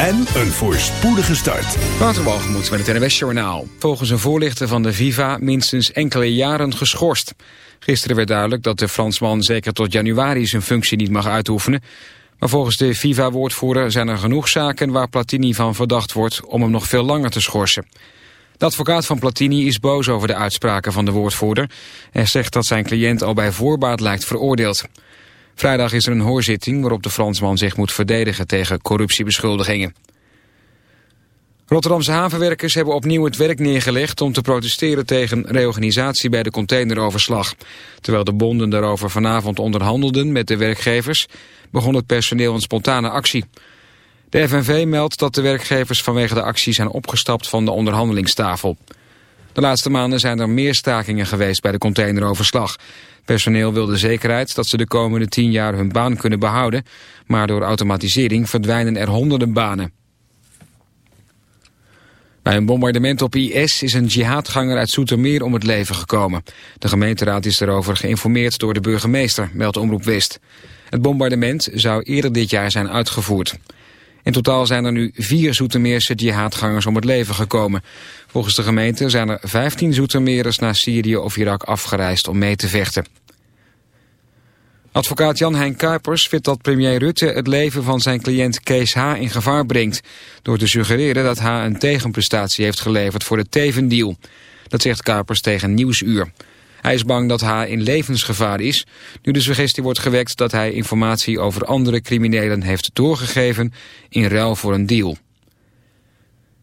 en een voorspoedige start. Waterbalgemoed met het NWS Journaal. Volgens een voorlichter van de Viva minstens enkele jaren geschorst. Gisteren werd duidelijk dat de Fransman zeker tot januari zijn functie niet mag uitoefenen. Maar volgens de Viva-woordvoerder zijn er genoeg zaken waar Platini van verdacht wordt om hem nog veel langer te schorsen. De advocaat van Platini is boos over de uitspraken van de woordvoerder. en zegt dat zijn cliënt al bij voorbaat lijkt veroordeeld. Vrijdag is er een hoorzitting waarop de Fransman zich moet verdedigen tegen corruptiebeschuldigingen. Rotterdamse havenwerkers hebben opnieuw het werk neergelegd om te protesteren tegen reorganisatie bij de containeroverslag. Terwijl de bonden daarover vanavond onderhandelden met de werkgevers, begon het personeel een spontane actie. De FNV meldt dat de werkgevers vanwege de actie zijn opgestapt van de onderhandelingstafel. De laatste maanden zijn er meer stakingen geweest bij de containeroverslag. Personeel wil de zekerheid dat ze de komende tien jaar hun baan kunnen behouden, maar door automatisering verdwijnen er honderden banen. Bij een bombardement op IS is een jihadganger uit Soetermeer om het leven gekomen. De gemeenteraad is erover geïnformeerd door de burgemeester, meldt Omroep West. Het bombardement zou eerder dit jaar zijn uitgevoerd. In totaal zijn er nu vier Zoetermeerse jihadgangers om het leven gekomen. Volgens de gemeente zijn er 15 Zoetermeerders naar Syrië of Irak afgereisd om mee te vechten. Advocaat Jan-Hein Kuipers vindt dat premier Rutte het leven van zijn cliënt Kees H. in gevaar brengt... door te suggereren dat H. een tegenprestatie heeft geleverd voor de Teven-deal. Dat zegt Kuipers tegen Nieuwsuur. Hij is bang dat H. in levensgevaar is... nu de suggestie wordt gewekt dat hij informatie over andere criminelen heeft doorgegeven... in ruil voor een deal.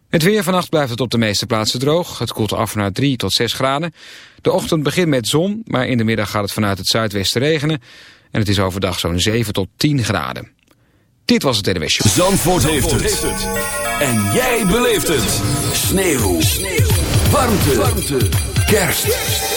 Het weer vannacht blijft het op de meeste plaatsen droog. Het koelt af naar 3 tot 6 graden. De ochtend begint met zon, maar in de middag gaat het vanuit het zuidwesten regenen. En het is overdag zo'n 7 tot 10 graden. Dit was het NWS Show. Zandvoort, heeft, het. En jij beleeft het. Sneeuw. Sneeuw. Warmte. Warmte. Kerst.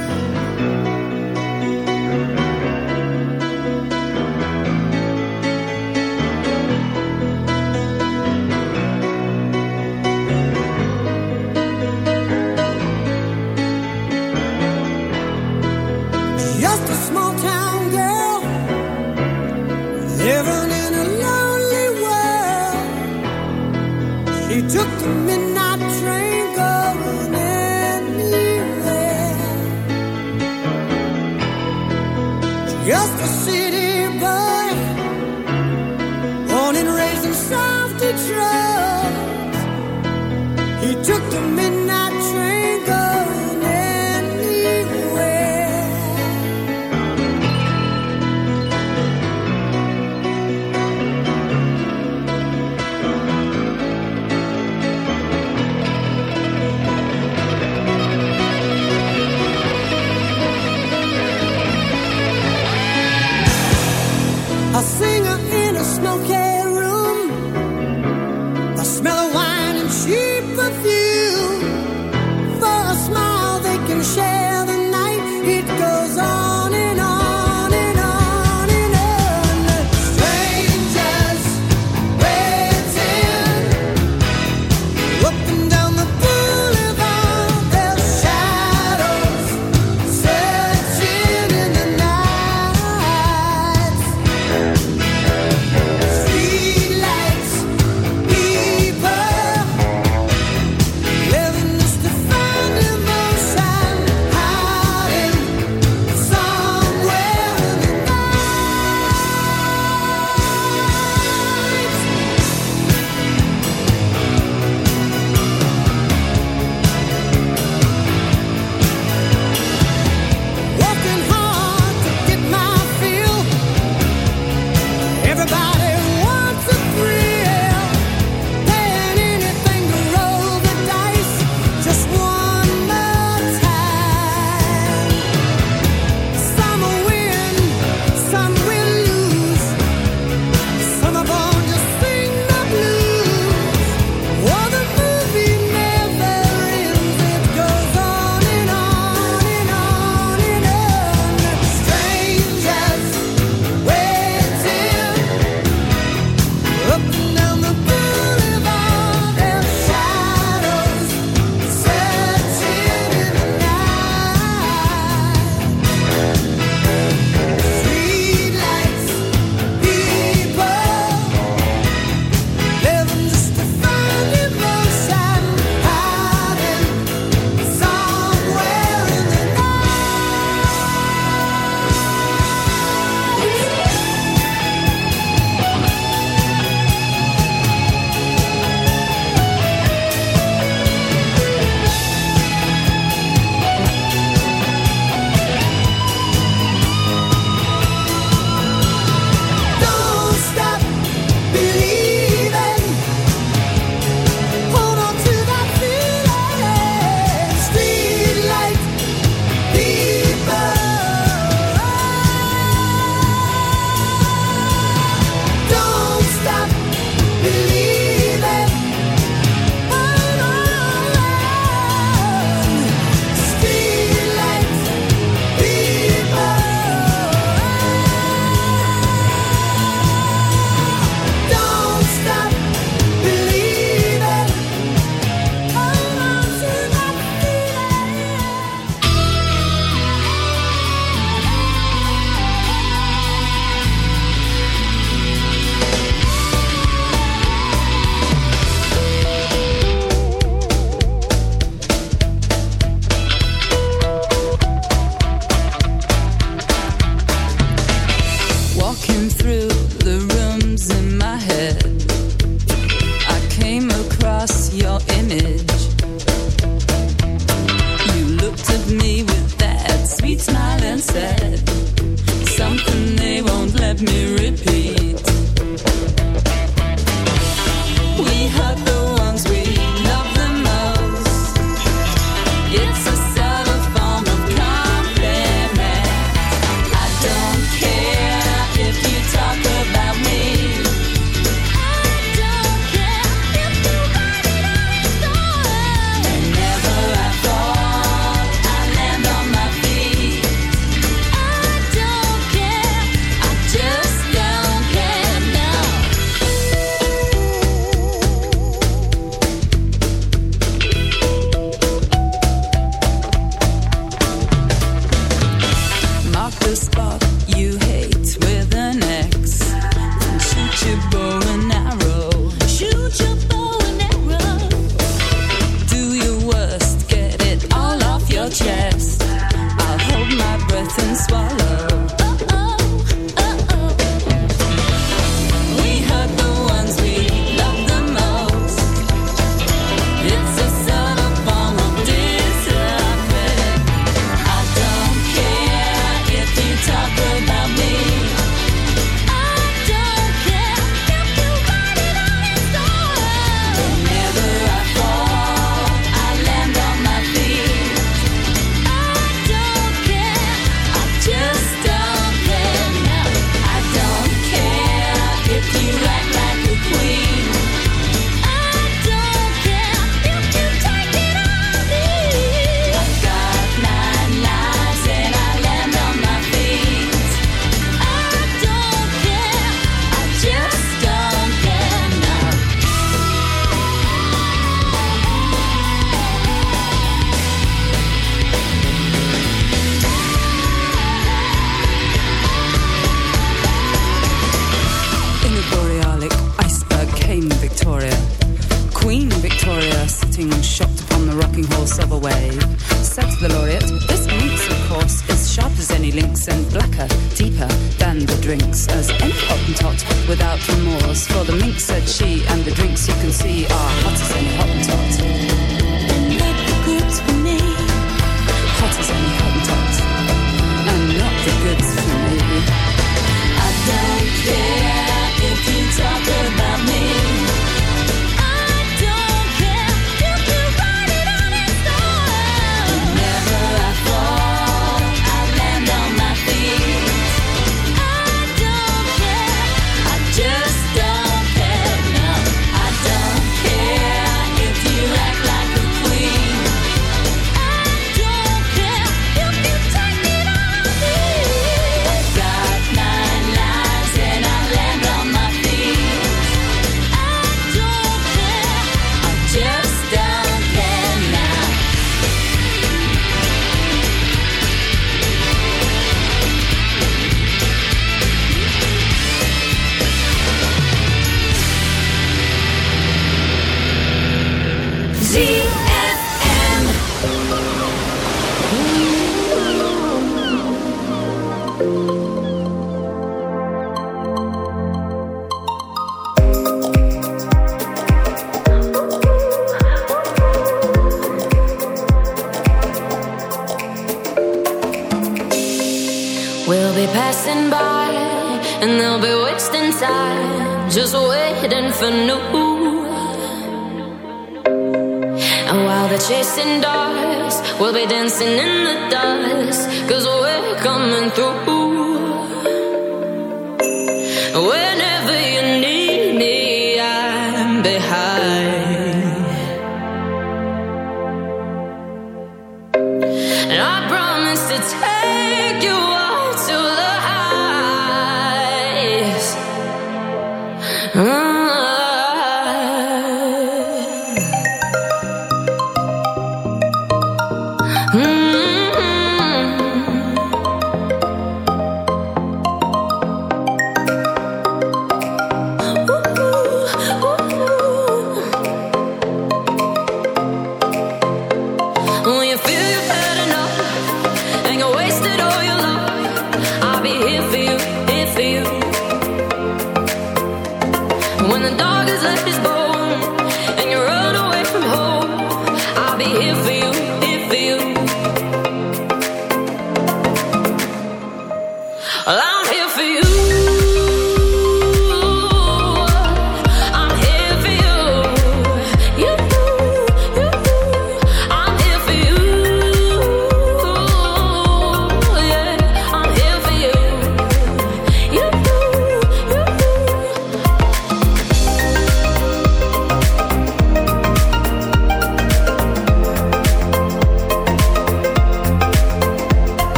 the spot you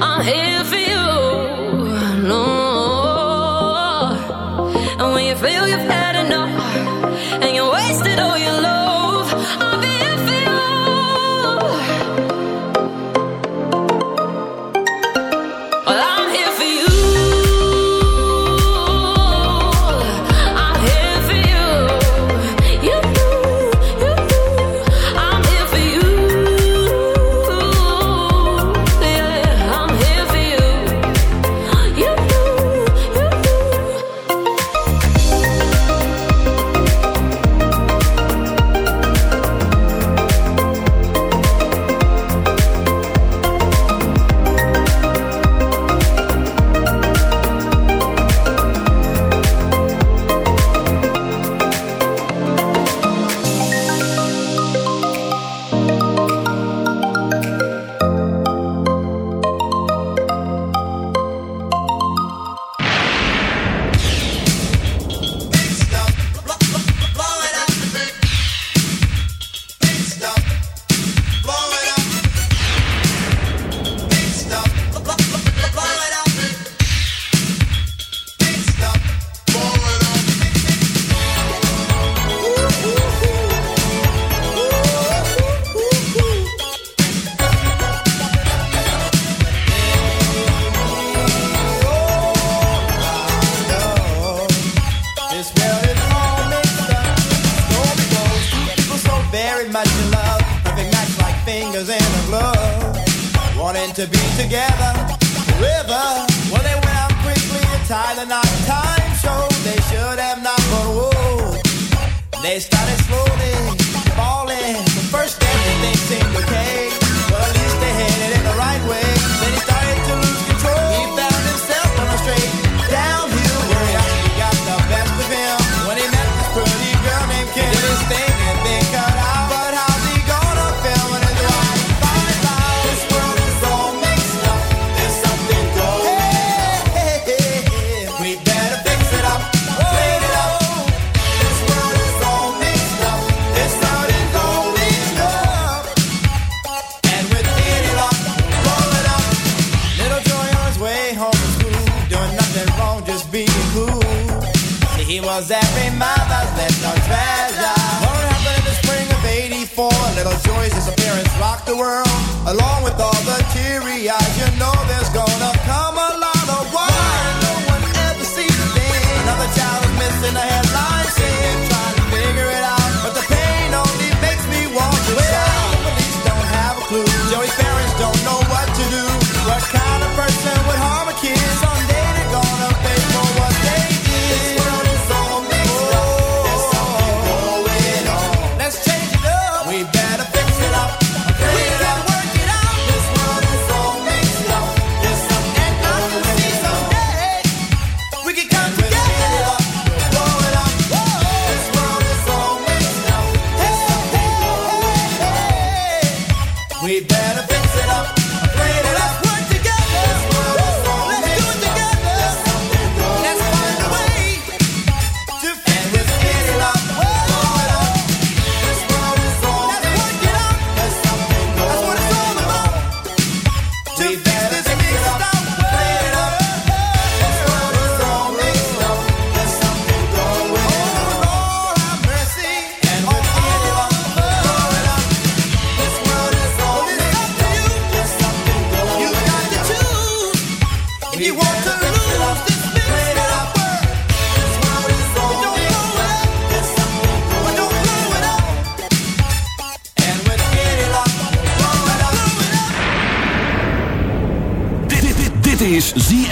I'm here for you, no. And when you feel you They started slow. area, you know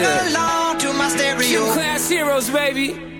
So right sing there. along to my stereo. Gym Class Heroes, baby.